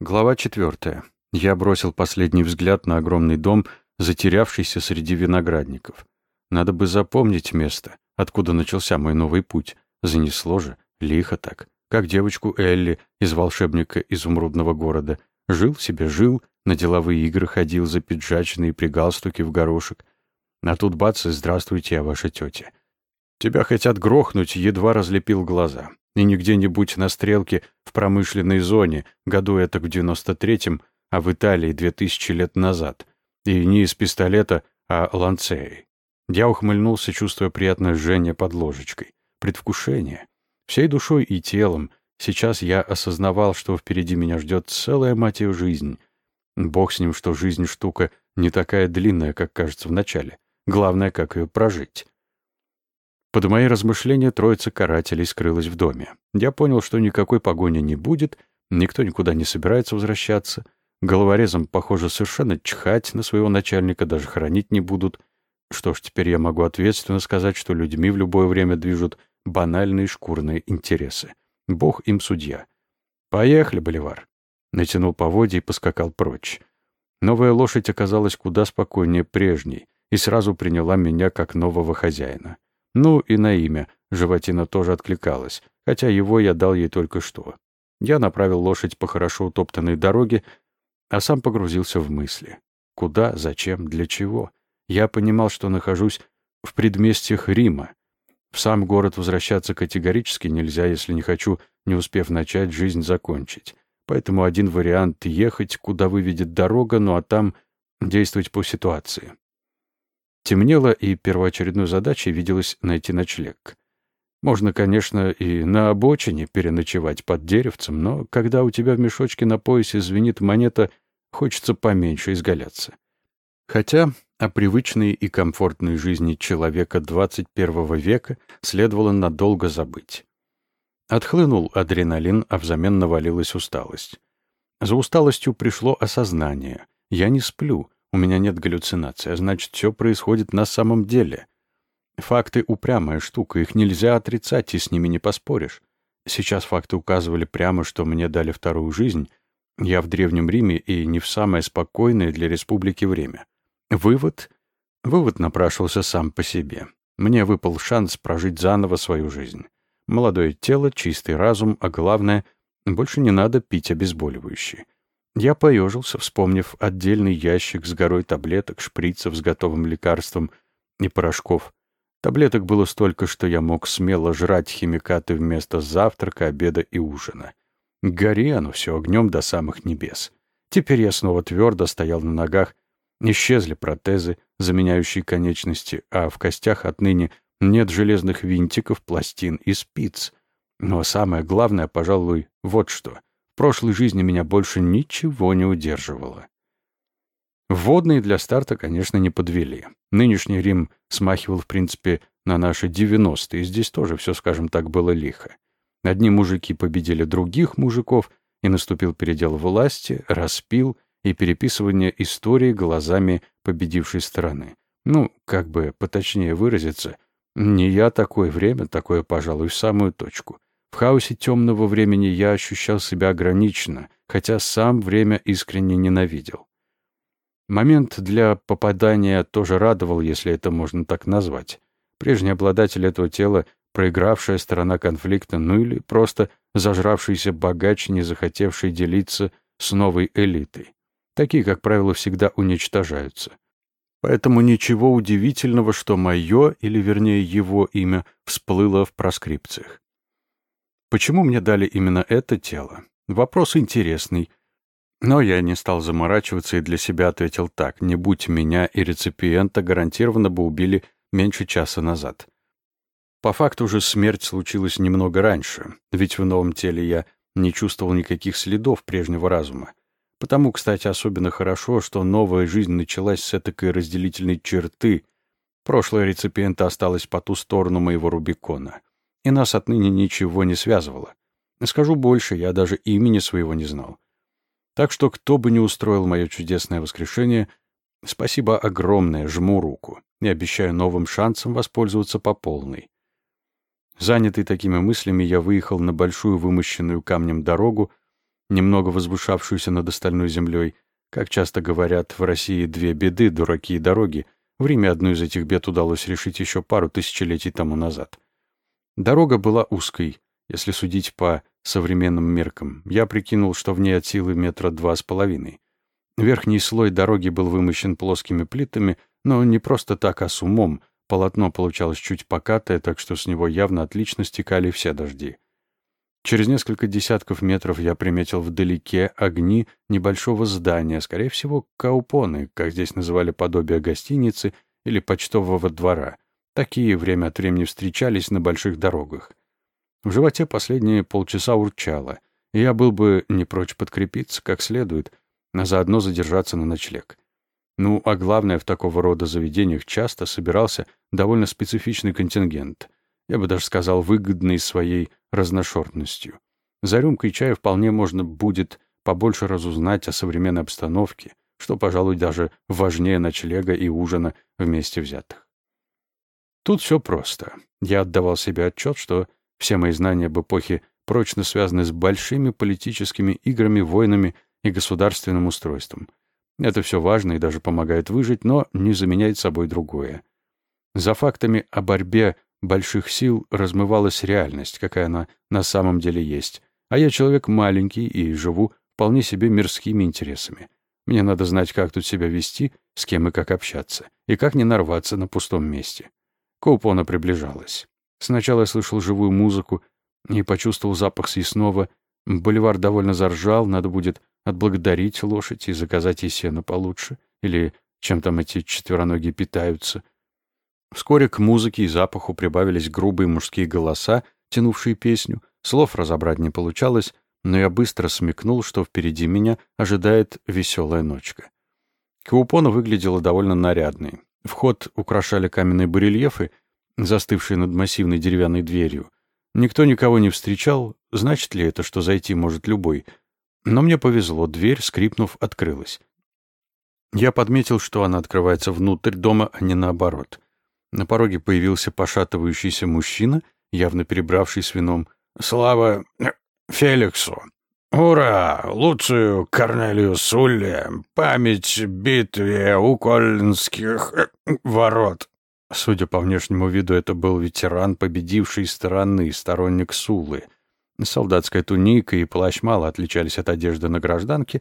Глава четвертая. Я бросил последний взгляд на огромный дом, затерявшийся среди виноградников. Надо бы запомнить место, откуда начался мой новый путь. Занесло же, лихо так. Как девочку Элли из «Волшебника изумрудного города». Жил себе, жил, на деловые игры ходил за пиджачные при галстуке в горошек. А тут бац, здравствуйте, я ваша тетя. Тебя хотят грохнуть, едва разлепил глаза. И не где-нибудь на стрелке в промышленной зоне, году это в девяносто третьем, а в Италии две тысячи лет назад. И не из пистолета, а ланцеей. Я ухмыльнулся, чувствуя приятное жжение под ложечкой. Предвкушение. Всей душой и телом. Сейчас я осознавал, что впереди меня ждет целая, мать ее, жизнь. Бог с ним, что жизнь штука не такая длинная, как кажется в начале. Главное, как ее прожить. Под мои размышления троица карателей скрылась в доме. Я понял, что никакой погони не будет, никто никуда не собирается возвращаться. Головорезам, похоже, совершенно чхать на своего начальника, даже хранить не будут. Что ж, теперь я могу ответственно сказать, что людьми в любое время движут банальные шкурные интересы. Бог им судья. «Поехали, Боливар!» Натянул поводья и поскакал прочь. Новая лошадь оказалась куда спокойнее прежней и сразу приняла меня как нового хозяина. Ну и на имя животина тоже откликалась, хотя его я дал ей только что. Я направил лошадь по хорошо утоптанной дороге, а сам погрузился в мысли. Куда, зачем, для чего? Я понимал, что нахожусь в предместьях Рима. В сам город возвращаться категорически нельзя, если не хочу, не успев начать, жизнь закончить. Поэтому один вариант — ехать, куда выведет дорога, ну а там действовать по ситуации. Темнело, и первоочередной задачей виделось найти ночлег. Можно, конечно, и на обочине переночевать под деревцем, но когда у тебя в мешочке на поясе звенит монета, хочется поменьше изгаляться. Хотя о привычной и комфортной жизни человека 21 века следовало надолго забыть. Отхлынул адреналин, а взамен навалилась усталость. За усталостью пришло осознание. Я не сплю, у меня нет галлюцинаций, а значит, все происходит на самом деле. Факты — упрямая штука, их нельзя отрицать, и с ними не поспоришь. Сейчас факты указывали прямо, что мне дали вторую жизнь. Я в Древнем Риме и не в самое спокойное для республики время. Вывод? Вывод напрашивался сам по себе. Мне выпал шанс прожить заново свою жизнь. Молодое тело, чистый разум, а главное, больше не надо пить обезболивающие. Я поежился, вспомнив отдельный ящик с горой таблеток, шприцев с готовым лекарством и порошков. Таблеток было столько, что я мог смело жрать химикаты вместо завтрака, обеда и ужина. Гори оно все огнем до самых небес. Теперь я снова твердо стоял на ногах. Исчезли протезы, заменяющие конечности, а в костях отныне нет железных винтиков, пластин и спиц. Но самое главное, пожалуй, вот что — прошлой жизни меня больше ничего не удерживало. Вводные для старта, конечно, не подвели. Нынешний Рим смахивал, в принципе, на наши 90-е, и здесь тоже все, скажем так, было лихо. Одни мужики победили других мужиков, и наступил передел власти, распил и переписывание истории глазами победившей стороны. Ну, как бы поточнее выразиться, не я такое время, такое, пожалуй, в самую точку. В хаосе темного времени я ощущал себя ограниченно, хотя сам время искренне ненавидел. Момент для попадания тоже радовал, если это можно так назвать. Прежний обладатель этого тела, проигравшая сторона конфликта, ну или просто зажравшийся богач, не захотевший делиться с новой элитой. Такие, как правило, всегда уничтожаются. Поэтому ничего удивительного, что мое, или вернее его имя, всплыло в проскрипциях. Почему мне дали именно это тело? Вопрос интересный. Но я не стал заморачиваться и для себя ответил так. Не будь меня и реципиента, гарантированно бы убили меньше часа назад. По факту же смерть случилась немного раньше, ведь в новом теле я не чувствовал никаких следов прежнего разума. Потому, кстати, особенно хорошо, что новая жизнь началась с этакой разделительной черты. Прошлое реципиента осталось по ту сторону моего Рубикона и нас отныне ничего не связывало. Скажу больше, я даже имени своего не знал. Так что кто бы ни устроил мое чудесное воскрешение, спасибо огромное, жму руку и обещаю новым шансом воспользоваться по полной. Занятый такими мыслями, я выехал на большую вымощенную камнем дорогу, немного возвышавшуюся над остальной землей. Как часто говорят, в России две беды — дураки и дороги. В Риме одну из этих бед удалось решить еще пару тысячелетий тому назад. Дорога была узкой, если судить по современным меркам. Я прикинул, что в ней от силы метра два с половиной. Верхний слой дороги был вымощен плоскими плитами, но не просто так, а с умом. Полотно получалось чуть покатое, так что с него явно отлично стекали все дожди. Через несколько десятков метров я приметил вдалеке огни небольшого здания, скорее всего, каупоны, как здесь называли подобие гостиницы или почтового двора. Такие время от времени встречались на больших дорогах. В животе последние полчаса урчало, и я был бы не прочь подкрепиться как следует, а заодно задержаться на ночлег. Ну, а главное, в такого рода заведениях часто собирался довольно специфичный контингент. Я бы даже сказал, выгодный своей разношерстностью. За рюмкой чая вполне можно будет побольше разузнать о современной обстановке, что, пожалуй, даже важнее ночлега и ужина вместе взятых. Тут все просто. Я отдавал себе отчет, что все мои знания об эпохе прочно связаны с большими политическими играми, войнами и государственным устройством. Это все важно и даже помогает выжить, но не заменяет собой другое. За фактами о борьбе больших сил размывалась реальность, какая она на самом деле есть. А я человек маленький и живу вполне себе мирскими интересами. Мне надо знать, как тут себя вести, с кем и как общаться, и как не нарваться на пустом месте. Коупона приближалась. Сначала я слышал живую музыку и почувствовал запах съестного. Боливар довольно заржал, надо будет отблагодарить лошадь и заказать ей сено получше, или чем там эти четвероногие питаются. Вскоре к музыке и запаху прибавились грубые мужские голоса, тянувшие песню. Слов разобрать не получалось, но я быстро смекнул, что впереди меня ожидает веселая ночка. Каупона выглядела довольно нарядной. Вход украшали каменные барельефы — застывший над массивной деревянной дверью. Никто никого не встречал, значит ли это, что зайти может любой? Но мне повезло, дверь, скрипнув, открылась. Я подметил, что она открывается внутрь дома, а не наоборот. На пороге появился пошатывающийся мужчина, явно перебравший с вином. «Слава Феликсу! Ура! Луцию Корнелию Сулле! Память битве у Коллинских ворот!» Судя по внешнему виду, это был ветеран победившей стороны, сторонник Сулы. Солдатская туника и плащ мало отличались от одежды на гражданке.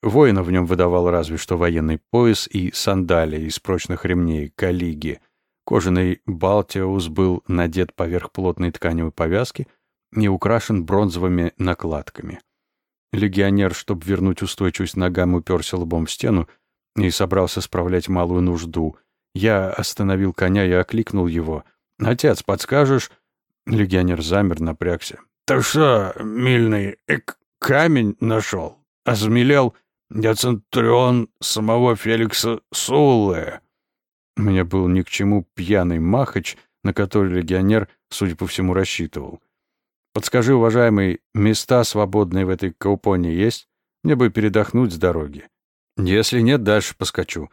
Воина в нем выдавал разве что военный пояс и сандалии из прочных ремней, калиги. Кожаный балтиус был надет поверх плотной тканевой повязки и украшен бронзовыми накладками. Легионер, чтобы вернуть устойчивость ногам, уперся лбом в стену и собрался справлять малую нужду — я остановил коня и окликнул его. «Отец, подскажешь?» Легионер замер, напрягся. «Так что, мильный, эк, камень нашел? Осмелел? Я центурион самого Феликса Суллы». Мне был ни к чему пьяный махач, на который легионер, судя по всему, рассчитывал. «Подскажи, уважаемый, места свободные в этой каупоне есть? Мне бы передохнуть с дороги. Если нет, дальше поскочу».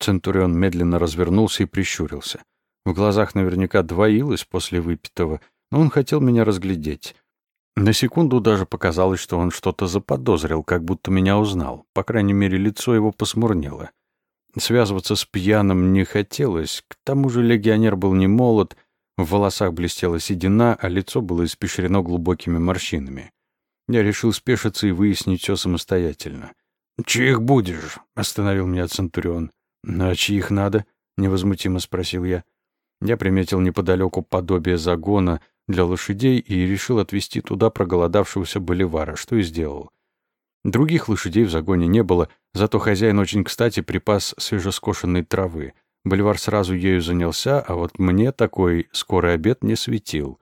Центурион медленно развернулся и прищурился. В глазах наверняка двоилось после выпитого, но он хотел меня разглядеть. На секунду даже показалось, что он что-то заподозрил, как будто меня узнал. По крайней мере, лицо его посмурнело. Связываться с пьяным не хотелось. К тому же легионер был не молод, в волосах блестела седина, а лицо было испещрено глубокими морщинами. Я решил спешиться и выяснить все самостоятельно. «Чьих будешь?» — остановил меня Центурион. «А чьих надо?» — невозмутимо спросил я. Я приметил неподалеку подобие загона для лошадей и решил отвезти туда проголодавшегося боливара, что и сделал. Других лошадей в загоне не было, зато хозяин очень кстати припас свежескошенной травы. Боливар сразу ею занялся, а вот мне такой скорый обед не светил.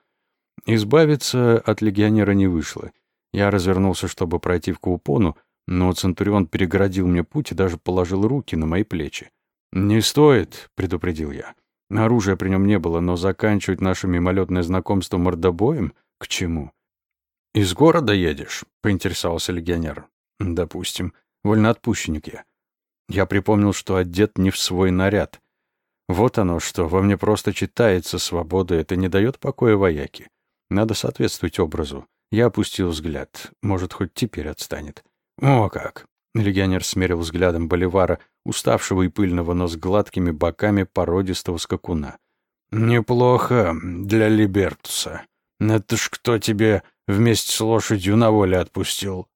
Избавиться от легионера не вышло. Я развернулся, чтобы пройти в Каупону, но Центурион перегородил мне путь и даже положил руки на мои плечи. «Не стоит», — предупредил я. Оружия при нем не было, но заканчивать наше мимолетное знакомство мордобоем к чему? «Из города едешь?» — поинтересовался легионер. «Допустим. Вольноотпущенник я». Я припомнил, что одет не в свой наряд. Вот оно что, во мне просто читается свобода, это не дает покоя вояке. Надо соответствовать образу. Я опустил взгляд. Может, хоть теперь отстанет. «О как!» Легионер смерил взглядом Боливара, уставшего и пыльного, но с гладкими боками породистого скакуна. «Неплохо для Либертуса. Это ж кто тебе вместе с лошадью на воле отпустил?»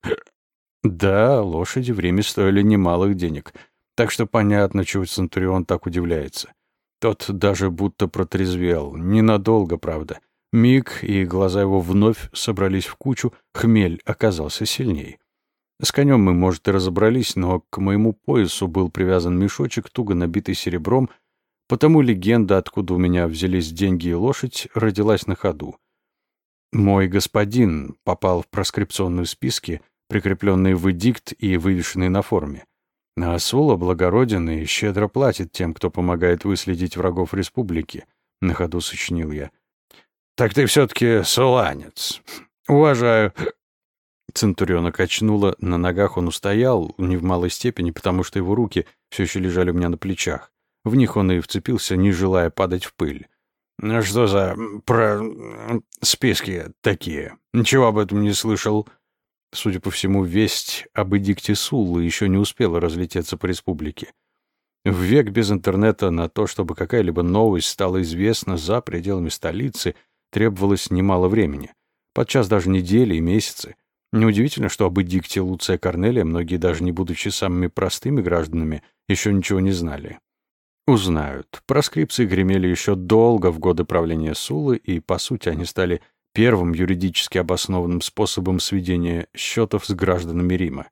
«Да, лошади в Риме стоили немалых денег, так что понятно, чего Центурион так удивляется. Тот даже будто протрезвел, ненадолго, правда. Миг, и глаза его вновь собрались в кучу, хмель оказался сильней. С конем мы, может, и разобрались, но к моему поясу был привязан мешочек, туго набитый серебром, потому легенда, откуда у меня взялись деньги и лошадь, родилась на ходу. Мой господин попал в проскрипционные списки, прикрепленные в эдикт и вывешенные на форме. А Сула благороден и щедро платит тем, кто помогает выследить врагов республики, — на ходу сочинил я. — Так ты все-таки суланец. Уважаю. Центуриона качнула, на ногах он устоял, не в малой степени, потому что его руки все еще лежали у меня на плечах. В них он и вцепился, не желая падать в пыль. «Ну что за... про... списки такие? Ничего об этом не слышал». Судя по всему, весть об эдикте Суллы еще не успела разлететься по республике. В век без интернета на то, чтобы какая-либо новость стала известна за пределами столицы, требовалось немало времени. Подчас даже недели и месяцы. Неудивительно, что об эдикте Луция Корнелия многие, даже не будучи самыми простыми гражданами, еще ничего не знали. Узнают. Проскрипции гремели еще долго в годы правления Сулы, и, по сути, они стали первым юридически обоснованным способом сведения счетов с гражданами Рима.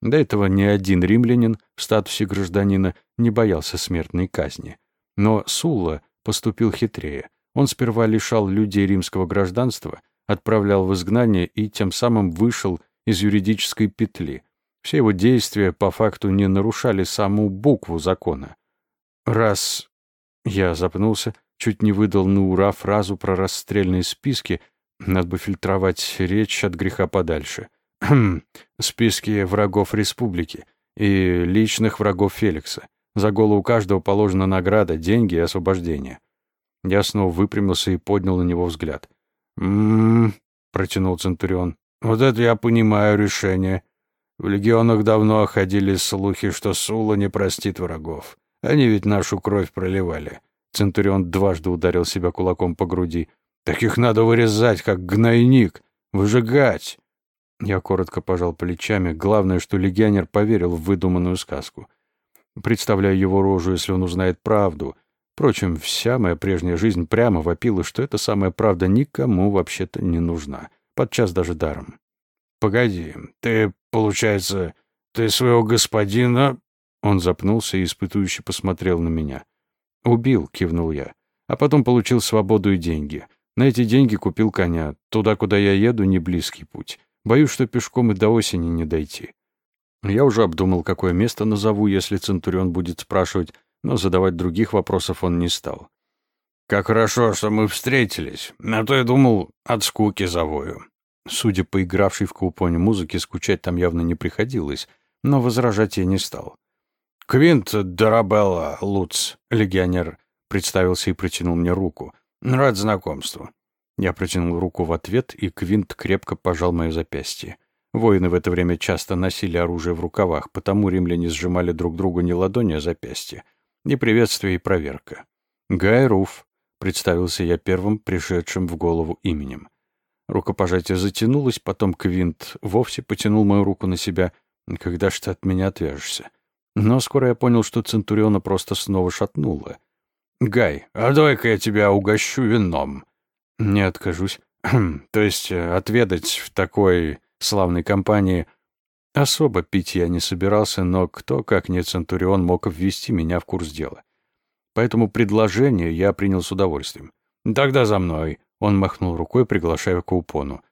До этого ни один римлянин в статусе гражданина не боялся смертной казни. Но Сула поступил хитрее. Он сперва лишал людей римского гражданства, отправлял в изгнание и тем самым вышел из юридической петли. Все его действия по факту не нарушали саму букву закона. Раз я запнулся, чуть не выдал на ура фразу про расстрельные списки, надо бы фильтровать речь от греха подальше. Списки врагов республики и личных врагов Феликса. За голову каждого положена награда, деньги и освобождение. Я снова выпрямился и поднял на него взгляд. «М-м-м», протянул Центурион. «Вот это я понимаю решение. В легионах давно ходили слухи, что Сула не простит врагов. Они ведь нашу кровь проливали». Центурион дважды ударил себя кулаком по груди. «Таких надо вырезать, как гнойник, выжигать». Я коротко пожал плечами. Главное, что легионер поверил в выдуманную сказку. Представляю его рожу, если он узнает правду — Впрочем, вся моя прежняя жизнь прямо вопила, что эта самая правда никому вообще-то не нужна, подчас даже даром. «Погоди, ты, получается, ты своего господина...» Он запнулся и испытующе посмотрел на меня. «Убил», — кивнул я, «а потом получил свободу и деньги. На эти деньги купил коня. Туда, куда я еду, не близкий путь. Боюсь, что пешком и до осени не дойти». Я уже обдумал, какое место назову, если Центурион будет спрашивать, но задавать других вопросов он не стал. «Как хорошо, что мы встретились, а то я думал, от скуки завою». Судя по игравшей в каупоне музыке, скучать там явно не приходилось, но возражать я не стал. «Квинт Дарабелла Луц, легионер», представился и протянул мне руку. «Рад знакомству». Я протянул руку в ответ, и Квинт крепко пожал мое запястье. Воины в это время часто носили оружие в рукавах, потому римляне сжимали друг другу не ладони, а запястья. И приветствие, и проверка. Гай Руф, представился я первым пришедшим в голову именем. Рукопожатие затянулось, потом Квинт вовсе потянул мою руку на себя. Когда ж ты от меня отвяжешься? Но скоро я понял, что Центуриона просто снова шатнуло. «Гай, а давай-ка я тебя угощу вином». «Не откажусь. То есть э, отведать в такой славной компании Особо пить я не собирался, но кто, как не Центурион, мог ввести меня в курс дела. Поэтому предложение я принял с удовольствием. «Тогда за мной», — он махнул рукой, приглашая к.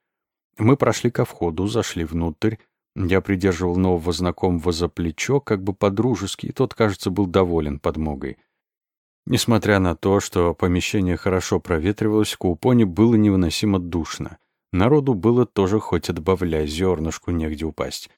Мы прошли ко входу, зашли внутрь. Я придерживал нового знакомого за плечо, как бы по-дружески, и тот, кажется, был доволен подмогой. Несмотря на то, что помещение хорошо проветривалось, в Каупоне было невыносимо душно. Народу было тоже хоть отбавляй, зернышку негде упасть.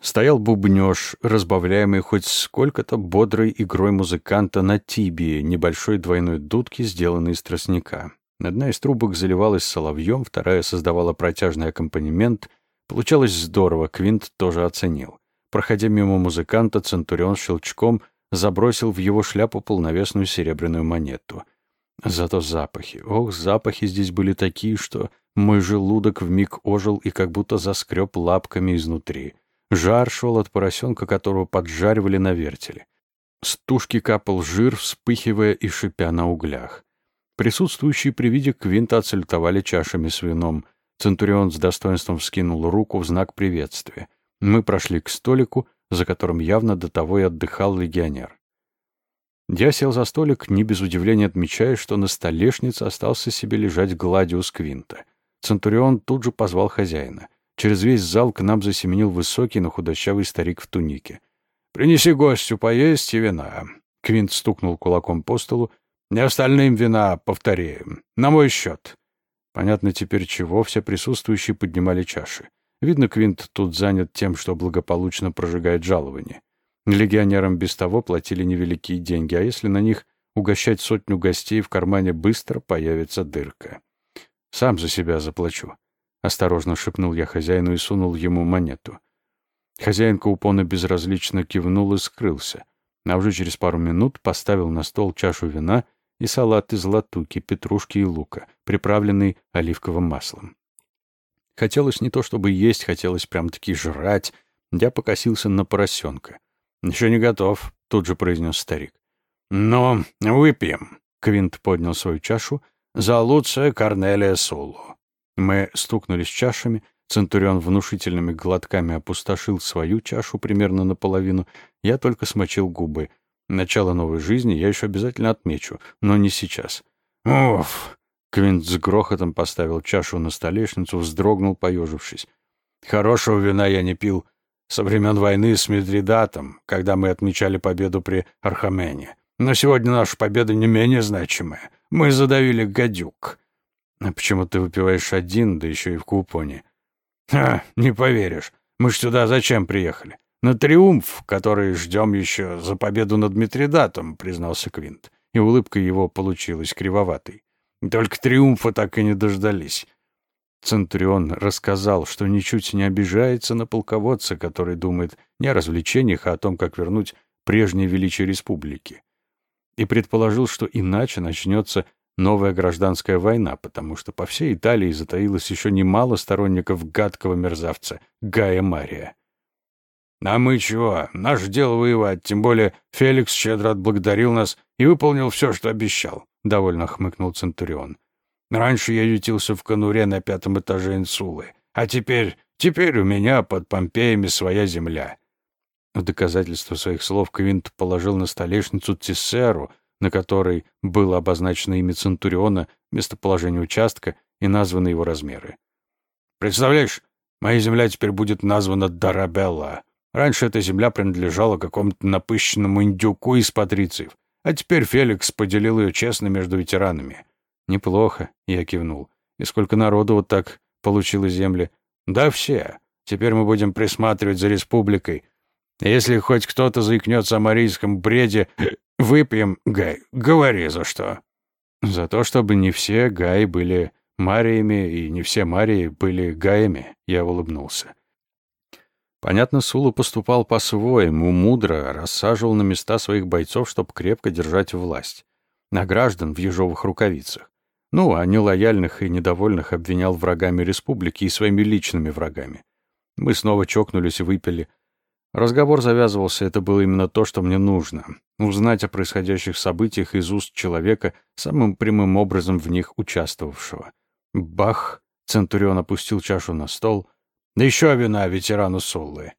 Стоял бубнёж, разбавляемый хоть сколько-то бодрой игрой музыканта на тибии, небольшой двойной дудки, сделанной из тростника. Одна из трубок заливалась соловьем, вторая создавала протяжный аккомпанемент. Получалось здорово, Квинт тоже оценил. Проходя мимо музыканта, Центурион щелчком забросил в его шляпу полновесную серебряную монету. Зато запахи. Ох, запахи здесь были такие, что мой желудок вмиг ожил и как будто заскреб лапками изнутри. Жар шел от поросенка, которого поджаривали на вертеле. С тушки капал жир, вспыхивая и шипя на углях. Присутствующие при виде Квинта отсалютовали чашами с вином. Центурион с достоинством вскинул руку в знак приветствия. Мы прошли к столику, за которым явно до того и отдыхал легионер. Я сел за столик, не без удивления отмечая, что на столешнице остался себе лежать Гладиус Квинта. Центурион тут же позвал хозяина. Через весь зал к нам засеменил высокий, но худощавый старик в тунике. «Принеси гостю поесть и вина». Квинт стукнул кулаком по столу. «Не остальным вина, повторяем. На мой счет». Понятно теперь, чего все присутствующие поднимали чаши. Видно, Квинт тут занят тем, что благополучно прожигает жалование. Легионерам без того платили невеликие деньги, а если на них угощать сотню гостей, в кармане быстро появится дырка. «Сам за себя заплачу», — осторожно шепнул я хозяину и сунул ему монету. Хозяин Каупона безразлично кивнул и скрылся, а уже через пару минут поставил на стол чашу вина и салат из латуки, петрушки и лука, приправленный оливковым маслом. Хотелось не то чтобы есть, хотелось прям-таки жрать. Я покосился на поросенка. «Еще не готов», — тут же произнес старик. «Но выпьем», — Квинт поднял свою чашу, «за Луция Корнелия Сулу». Мы стукнулись чашами, Центурион внушительными глотками опустошил свою чашу примерно наполовину, я только смочил губы. Начало новой жизни я еще обязательно отмечу, но не сейчас. «Уф!» Квинт с грохотом поставил чашу на столешницу, вздрогнул, поежившись. «Хорошего вина я не пил со времен войны с Медридатом, когда мы отмечали победу при Архамене. Но сегодня наша победа не менее значимая. Мы задавили гадюк». «А почему ты выпиваешь один, да еще и в купоне?» «Ха, не поверишь. Мы ж сюда зачем приехали? На триумф, который ждем еще за победу над Митридатом», — признался Квинт. И улыбка его получилась кривоватой. Только триумфа так и не дождались. Центурион рассказал, что ничуть не обижается на полководца, который думает не о развлечениях, а о том, как вернуть прежнее величие республики. И предположил, что иначе начнется новая гражданская война, потому что по всей Италии затаилось еще немало сторонников гадкого мерзавца Гая Мария. «А мы чего? Наше дело воевать, тем более Феликс щедро отблагодарил нас и выполнил все, что обещал», — довольно хмыкнул Центурион. «Раньше я ютился в конуре на пятом этаже инсулы, а теперь, теперь у меня под Помпеями своя земля». В доказательство своих слов Квинт положил на столешницу Тиссеру, на которой было обозначено имя Центуриона, местоположение участка и названы его размеры. «Представляешь, моя земля теперь будет названа Дарабелла. Раньше эта земля принадлежала какому-то напыщенному индюку из патрициев, а теперь Феликс поделил ее честно между ветеранами. Неплохо, я кивнул. И сколько народу вот так получило земли? Да все. Теперь мы будем присматривать за республикой. Если хоть кто-то заикнется о марийском бреде, выпьем, Гай, говори за что. За то, чтобы не все Гаи были Мариями и не все Марии были Гаями, я улыбнулся. Понятно, Сула поступал по-своему, мудро, рассаживал на места своих бойцов, чтобы крепко держать власть. На граждан в ежовых рукавицах. Ну, а нелояльных и недовольных обвинял врагами республики и своими личными врагами. Мы снова чокнулись и выпили. Разговор завязывался, это было именно то, что мне нужно. Узнать о происходящих событиях из уст человека, самым прямым образом в них участвовавшего. Бах! Центурион опустил чашу на стол — да еще вина ветерану Суллы.